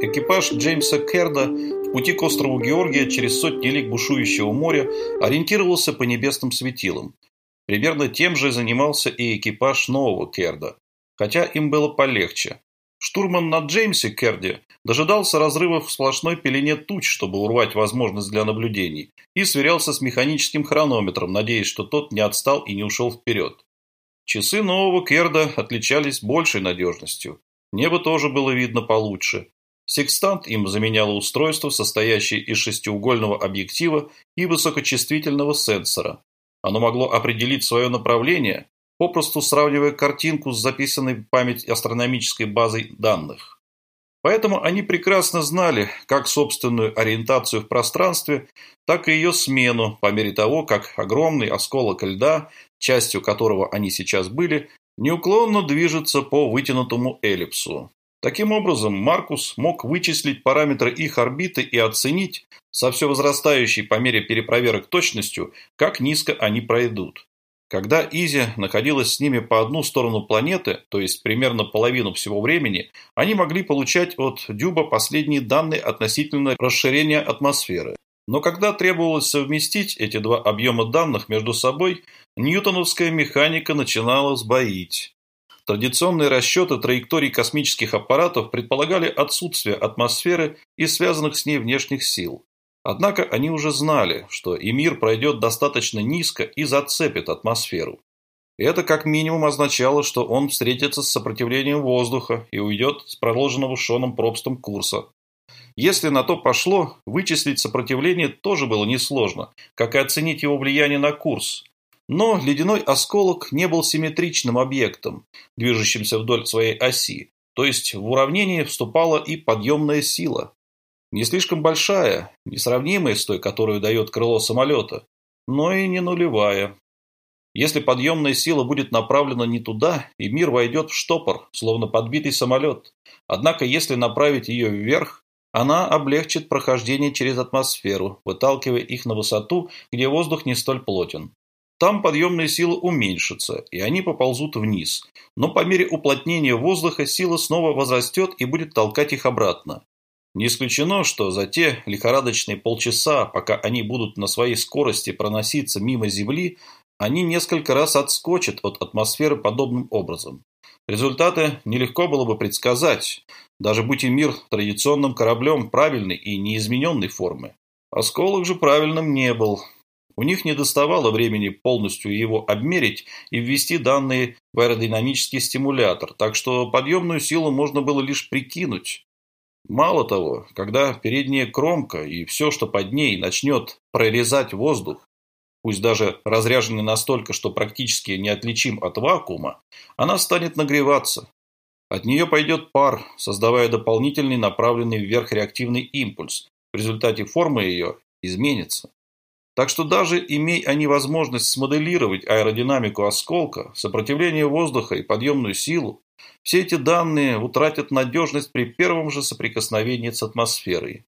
экипаж Джеймса Керда в пути к острову Георгия через сотни лиг бушующего моря ориентировался по небесным светилам. Примерно тем же занимался и экипаж нового Керда, хотя им было полегче. Штурман на Джеймсе Керде дожидался разрывов в сплошной пелене туч, чтобы урвать возможность для наблюдений, и сверялся с механическим хронометром, надеясь, что тот не отстал и не ушел вперед. Часы нового Керда отличались большей надежностью. Небо тоже было видно получше. Секстант им заменяло устройство, состоящее из шестиугольного объектива и высокочувствительного сенсора. Оно могло определить свое направление, попросту сравнивая картинку с записанной в память астрономической базой данных. Поэтому они прекрасно знали как собственную ориентацию в пространстве, так и ее смену по мере того, как огромный осколок льда, частью которого они сейчас были, неуклонно движется по вытянутому эллипсу. Таким образом, Маркус мог вычислить параметры их орбиты и оценить, со все возрастающей по мере перепроверок точностью, как низко они пройдут. Когда Изи находилась с ними по одну сторону планеты, то есть примерно половину всего времени, они могли получать от Дюба последние данные относительно расширения атмосферы. Но когда требовалось совместить эти два объема данных между собой, ньютоновская механика начинала сбоить. Традиционные расчеты траекторий космических аппаратов предполагали отсутствие атмосферы и связанных с ней внешних сил. Однако они уже знали, что и мир пройдет достаточно низко и зацепит атмосферу. Это как минимум означало, что он встретится с сопротивлением воздуха и уйдет с проложенного Шоном Пробстом курса. Если на то пошло, вычислить сопротивление тоже было несложно, как и оценить его влияние на курс. Но ледяной осколок не был симметричным объектом, движущимся вдоль своей оси, то есть в уравнение вступала и подъемная сила. Не слишком большая, несравнимая с той, которую дает крыло самолета, но и не нулевая. Если подъемная сила будет направлена не туда, и мир войдет в штопор, словно подбитый самолет. Однако, если направить ее вверх, она облегчит прохождение через атмосферу, выталкивая их на высоту, где воздух не столь плотен. Там подъемная сила уменьшится, и они поползут вниз. Но по мере уплотнения воздуха сила снова возрастет и будет толкать их обратно. Не исключено, что за те лихорадочные полчаса, пока они будут на своей скорости проноситься мимо Земли, они несколько раз отскочат от атмосферы подобным образом. Результаты нелегко было бы предсказать, даже будь и мир традиционным кораблем правильной и неизмененной формы. Осколок же правильным не был. У них не доставало времени полностью его обмерить и ввести данные в аэродинамический стимулятор, так что подъемную силу можно было лишь прикинуть. Мало того, когда передняя кромка и все, что под ней, начнет прорезать воздух, пусть даже разряженный настолько, что практически неотличим от вакуума, она станет нагреваться. От нее пойдет пар, создавая дополнительный направленный вверх реактивный импульс. В результате форма ее изменится. Так что даже имей они возможность смоделировать аэродинамику осколка, сопротивление воздуха и подъемную силу, все эти данные утратят надежность при первом же соприкосновении с атмосферой.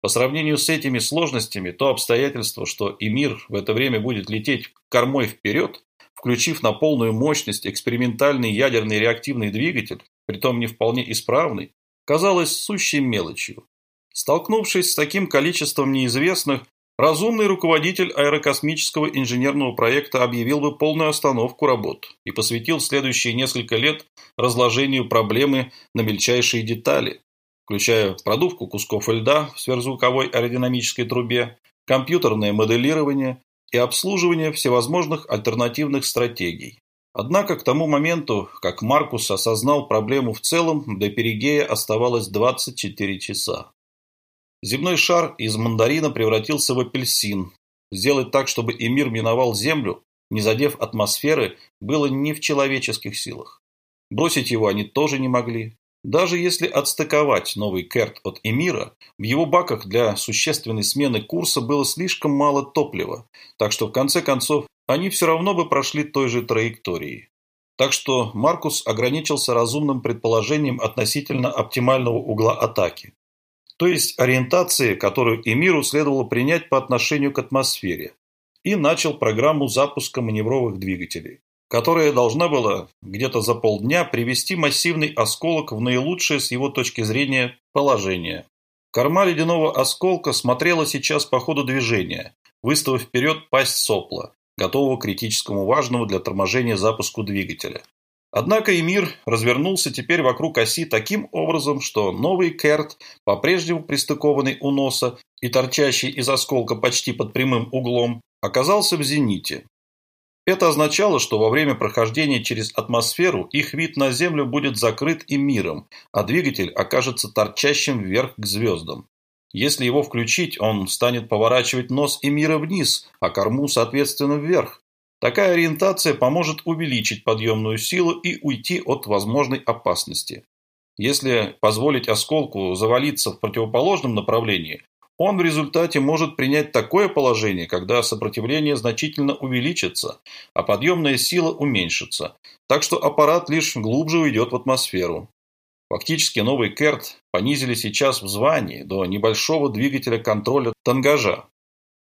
По сравнению с этими сложностями, то обстоятельство, что и мир в это время будет лететь кормой вперед, включив на полную мощность экспериментальный ядерный реактивный двигатель, притом не вполне исправный, казалось сущей мелочью. Столкнувшись с таким количеством неизвестных, Разумный руководитель аэрокосмического инженерного проекта объявил бы полную остановку работ и посвятил следующие несколько лет разложению проблемы на мельчайшие детали, включая продувку кусков льда в сверхзвуковой аэродинамической трубе, компьютерное моделирование и обслуживание всевозможных альтернативных стратегий. Однако к тому моменту, как Маркус осознал проблему в целом, до Перигея оставалось 24 часа. Земной шар из мандарина превратился в апельсин. Сделать так, чтобы Эмир миновал Землю, не задев атмосферы, было не в человеческих силах. Бросить его они тоже не могли. Даже если отстыковать новый Керт от Эмира, в его баках для существенной смены курса было слишком мало топлива, так что в конце концов они все равно бы прошли той же траекторией. Так что Маркус ограничился разумным предположением относительно оптимального угла атаки то есть ориентации, которую Эмиру следовало принять по отношению к атмосфере, и начал программу запуска маневровых двигателей, которая должна была где-то за полдня привести массивный осколок в наилучшее с его точки зрения Положение. Корма ледяного осколка смотрела сейчас по ходу движения, выставив вперед пасть сопла, готового к критическому важному для торможения запуску двигателя. Однако Эмир развернулся теперь вокруг оси таким образом, что новый Керт, по-прежнему пристыкованный у носа и торчащий из осколка почти под прямым углом, оказался в зените. Это означало, что во время прохождения через атмосферу их вид на Землю будет закрыт и миром, а двигатель окажется торчащим вверх к звездам. Если его включить, он станет поворачивать нос и мира вниз, а корму, соответственно, вверх. Такая ориентация поможет увеличить подъемную силу и уйти от возможной опасности. Если позволить осколку завалиться в противоположном направлении, он в результате может принять такое положение, когда сопротивление значительно увеличится, а подъемная сила уменьшится, так что аппарат лишь глубже уйдет в атмосферу. Фактически новый КЭРТ понизили сейчас в звании до небольшого двигателя контроля тангажа.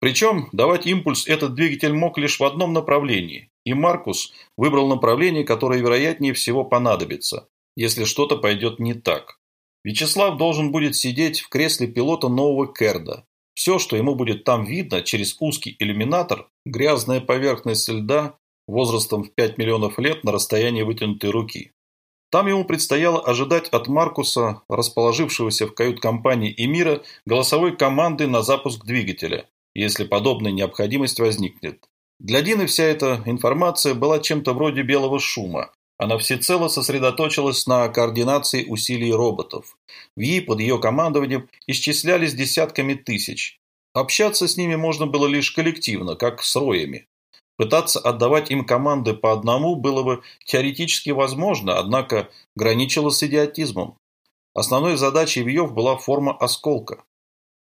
Причем давать импульс этот двигатель мог лишь в одном направлении, и Маркус выбрал направление, которое вероятнее всего понадобится, если что-то пойдет не так. Вячеслав должен будет сидеть в кресле пилота нового Керда. Все, что ему будет там видно через узкий иллюминатор, грязная поверхность льда возрастом в 5 миллионов лет на расстоянии вытянутой руки. Там ему предстояло ожидать от Маркуса, расположившегося в кают-компании Эмира, голосовой команды на запуск двигателя, если подобная необходимость возникнет. Для Дины вся эта информация была чем-то вроде белого шума. Она всецело сосредоточилась на координации усилий роботов. В ей под ее командованием исчислялись десятками тысяч. Общаться с ними можно было лишь коллективно, как с роями. Пытаться отдавать им команды по одному было бы теоретически возможно, однако граничило с идиотизмом. Основной задачей Вьев была форма осколка.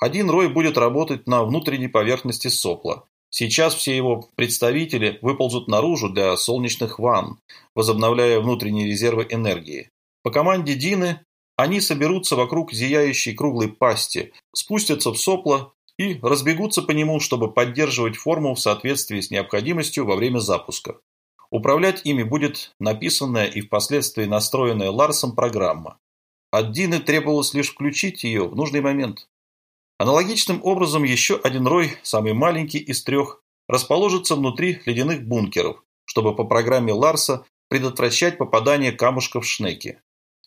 Один рой будет работать на внутренней поверхности сопла. Сейчас все его представители выползут наружу для солнечных ванн, возобновляя внутренние резервы энергии. По команде Дины они соберутся вокруг зияющей круглой пасти, спустятся в сопло и разбегутся по нему, чтобы поддерживать форму в соответствии с необходимостью во время запуска. Управлять ими будет написанная и впоследствии настроенная Ларсом программа. От Дины требовалось лишь включить ее в нужный момент. Аналогичным образом еще один рой, самый маленький из трех, расположится внутри ледяных бункеров, чтобы по программе Ларса предотвращать попадание камушков в шнеки.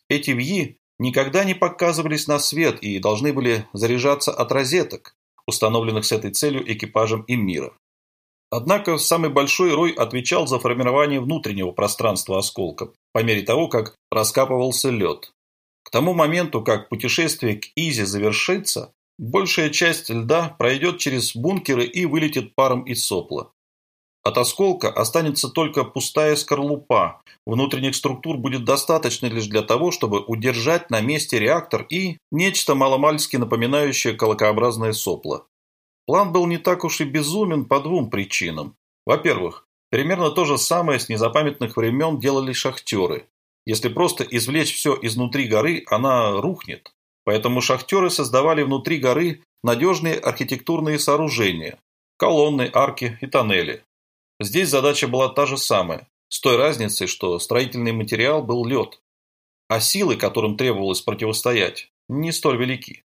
Эти вьи никогда не показывались на свет и должны были заряжаться от розеток, установленных с этой целью экипажем Иммира. Однако самый большой рой отвечал за формирование внутреннего пространства осколка, по мере того, как раскапывался лед. К тому моменту, как путешествие к Изе завершится, Большая часть льда пройдет через бункеры и вылетит паром из сопла. От осколка останется только пустая скорлупа. Внутренних структур будет достаточно лишь для того, чтобы удержать на месте реактор и нечто маломальски напоминающее колокообразное сопло. План был не так уж и безумен по двум причинам. Во-первых, примерно то же самое с незапамятных времен делали шахтеры. Если просто извлечь все изнутри горы, она рухнет. Поэтому шахтеры создавали внутри горы надежные архитектурные сооружения – колонны, арки и тоннели. Здесь задача была та же самая, с той разницей, что строительный материал был лед, а силы, которым требовалось противостоять, не столь велики.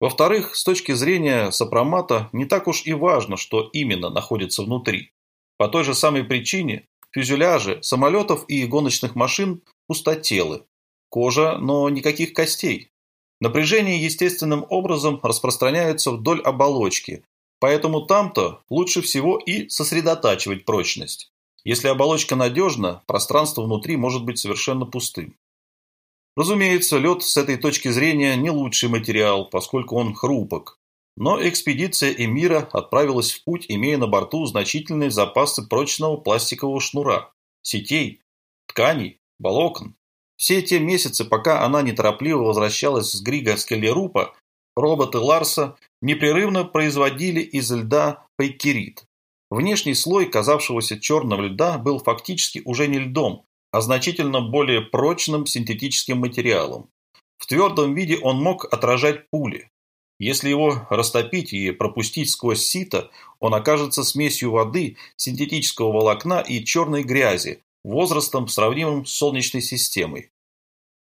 Во-вторых, с точки зрения сопромата, не так уж и важно, что именно находится внутри. По той же самой причине фюзеляжи самолетов и гоночных машин пустотелы. Кожа, но никаких костей. Напряжение естественным образом распространяется вдоль оболочки, поэтому там-то лучше всего и сосредотачивать прочность. Если оболочка надежна, пространство внутри может быть совершенно пустым. Разумеется, лед с этой точки зрения не лучший материал, поскольку он хрупок. Но экспедиция Эмира отправилась в путь, имея на борту значительные запасы прочного пластикового шнура, сетей, тканей, волокон. Все те месяцы, пока она неторопливо возвращалась с Грига Скеллерупа, роботы Ларса непрерывно производили из льда пайкерит. Внешний слой казавшегося черного льда был фактически уже не льдом, а значительно более прочным синтетическим материалом. В твердом виде он мог отражать пули. Если его растопить и пропустить сквозь сито, он окажется смесью воды, синтетического волокна и черной грязи, возрастом, сравнимым с Солнечной системой.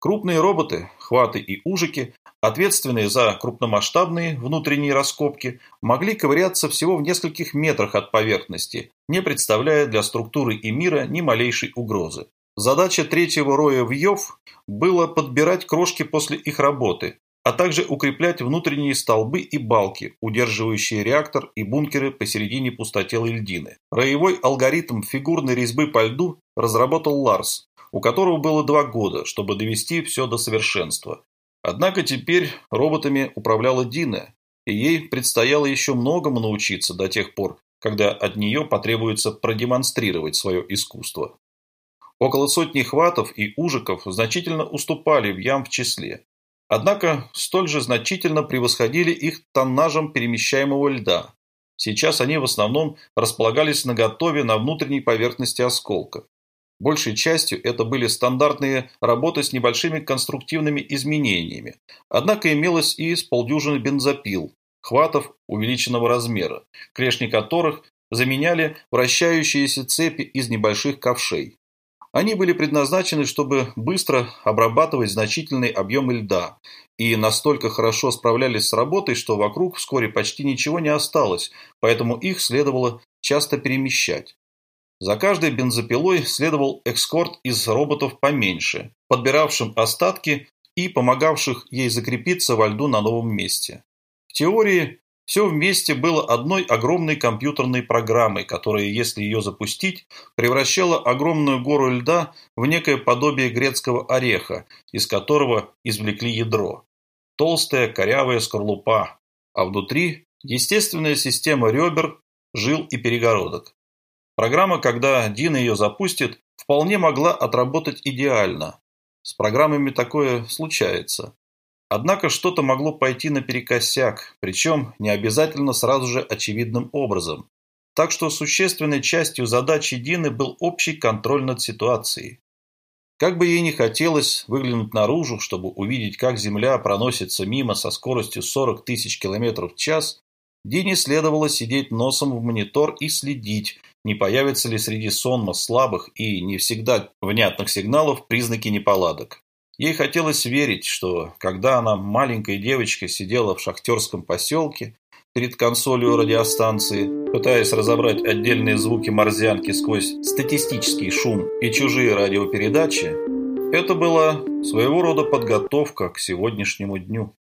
Крупные роботы, хваты и ужики, ответственные за крупномасштабные внутренние раскопки, могли ковыряться всего в нескольких метрах от поверхности, не представляя для структуры и мира ни малейшей угрозы. Задача третьего роя в Йов было подбирать крошки после их работы, а также укреплять внутренние столбы и балки, удерживающие реактор и бункеры посередине пустотелой льдины. Роевой алгоритм фигурной резьбы по льду разработал Ларс, у которого было два года, чтобы довести все до совершенства. Однако теперь роботами управляла Дина, и ей предстояло еще многому научиться до тех пор, когда от нее потребуется продемонстрировать свое искусство. Около сотни хватов и ужиков значительно уступали в ям в числе. Однако столь же значительно превосходили их тоннажем перемещаемого льда. Сейчас они в основном располагались наготове на внутренней поверхности осколка. Большей частью это были стандартные работы с небольшими конструктивными изменениями. Однако имелось и с полдюжины бензопил, хватов увеличенного размера, клешни которых заменяли вращающиеся цепи из небольших ковшей. Они были предназначены, чтобы быстро обрабатывать значительные объемы льда, и настолько хорошо справлялись с работой, что вокруг вскоре почти ничего не осталось, поэтому их следовало часто перемещать. За каждой бензопилой следовал экскорт из роботов поменьше, подбиравшим остатки и помогавших ей закрепиться во льду на новом месте. В теории все вместе было одной огромной компьютерной программой, которая, если ее запустить, превращала огромную гору льда в некое подобие грецкого ореха, из которого извлекли ядро. Толстая корявая скорлупа, а внутри естественная система ребер, жил и перегородок. Программа, когда Дина ее запустит, вполне могла отработать идеально. С программами такое случается. Однако что-то могло пойти наперекосяк, причем не обязательно сразу же очевидным образом. Так что существенной частью задачи Дины был общий контроль над ситуацией. Как бы ей ни хотелось выглянуть наружу, чтобы увидеть, как Земля проносится мимо со скоростью 40 тысяч километров в час, Дине следовало сидеть носом в монитор и следить, не появятся ли среди сонма слабых и не всегда внятных сигналов признаки неполадок. Ей хотелось верить, что когда она маленькой девочкой сидела в шахтерском поселке перед консолью радиостанции, пытаясь разобрать отдельные звуки морзянки сквозь статистический шум и чужие радиопередачи, это была своего рода подготовка к сегодняшнему дню.